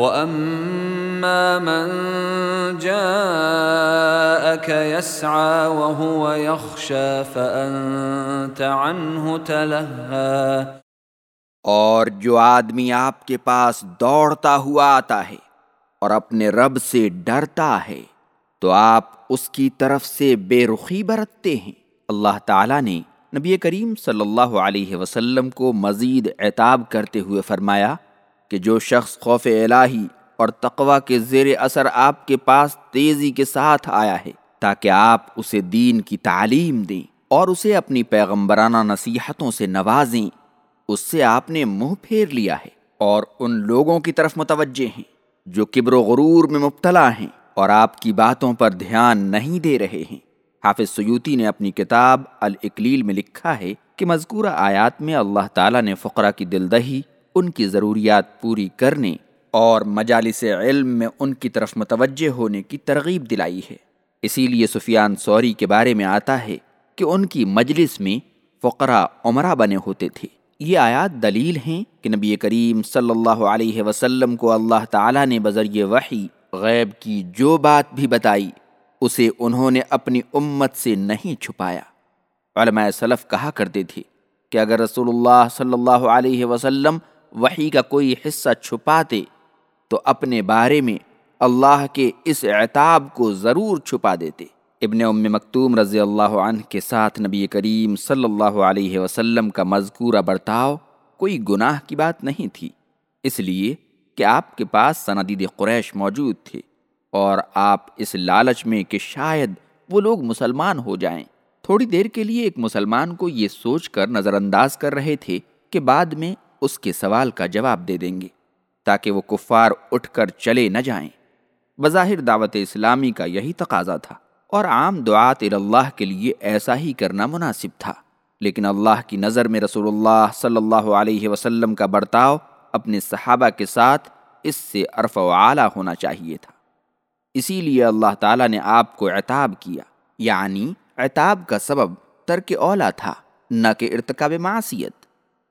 وَأَمَّا مَن جَاءَكَ يَسْعَى وَهُوَ يَخْشَى فَأَنْتَ عَنْهُ تَلَهَّى اور جو آدمی آپ کے پاس دوڑتا ہوا آتا ہے اور اپنے رب سے ڈرتا ہے، تو آپ اس کی طرف سے بے رخی برتتے ہیں۔ اللہ تعالیٰ نے نبی کریم صلی اللہ علیہ وسلم کو مزید اعتاب کرتے ہوئے فرمایا کہ جو شخص خوف الہی اور تقوی کے زیر اثر آپ کے پاس تیزی کے ساتھ آیا ہے، تاکہ آپ اسے دین کی تعلیم دیں اور اسے اپنی پیغمبرانہ نصیحتوں سے نوازیں۔ اس سے آپ نے منہ پھیر لیا ہے اور ان لوگوں کی طرف متوجہ ہیں جو کبر و غرور میں مبتلا ہیں اور آپ کی باتوں پر دھیان نہیں دے رہے ہیں۔ حافظ سیوتی نے اپنی کتاب الاکلیل میں لکھا ہے کہ مذکورہ آیات میں اللہ تعالیٰ نے فقرہ کی دلدہی ان کی ضروریات پوری کرنے اور مجالس علم میں ان کی طرف متوجہ ہونے کی ترغیب دلائی ہے۔ اسی لیے سفیان سوری کے بارے میں آتا ہے کہ ان کی مجلس میں فقرہ عمرہ بنے ہوتے تھے۔ یہ آیات دلیل ہیں کہ نبی کریم صلی اللہ علیہ وسلم کو اللہ تعالیٰ نے بذریعہ وحی غیب کی جو بات بھی بتائی، اسے انہوں نے اپنی امت سے نہیں چھپایا۔ علماء صلف کہا کرتے تھے کہ اگر رسول اللہ صلی اللہ علیہ وسلم وحی کا کوئی حصہ چھپاتے تو اپنے بارے میں اللہ کے اس اعتاب کو ضرور چھپا دیتے۔ ابن ام مکتوم رضی اللہ عنہ کے ساتھ نبی کریم صلی اللہ علیہ وسلم کا مذکورہ برتاؤ کوئی گناہ کی بات نہیں تھی۔ اس لیے کہ آپ کے پاس سندید قریش موجود تھے اور آپ اس لالچ میں کہ شاید وہ لوگ مسلمان ہو جائیں۔ تھوڑی دیر کے لیے ایک مسلمان کو یہ سوچ کر نظر انداز کر رہے تھے کہ بعد میں اس کے سوال کا جواب دے دیں گے تاکہ وہ کفار اٹھ کر چلے نہ جائیں۔ بظاہر دعوت اسلامی کا یہی تقاضا تھا اور عام دعات اللہ کے لیے ایسا ہی کرنا مناسب تھا۔ لیکن اللہ کی نظر میں رسول اللہ صلی اللہ علیہ وسلم کا برتاؤ اپنے صحابہ کے ساتھ اس سے عرف و اعلیٰ ہونا چاہیے تھا۔ اسی لیے اللہ تعالیٰ نے آپ کو اعتاب کیا یعنی اعتاب کا سبب ترک اولا تھا، نہ کہ ارتکاب معصیت۔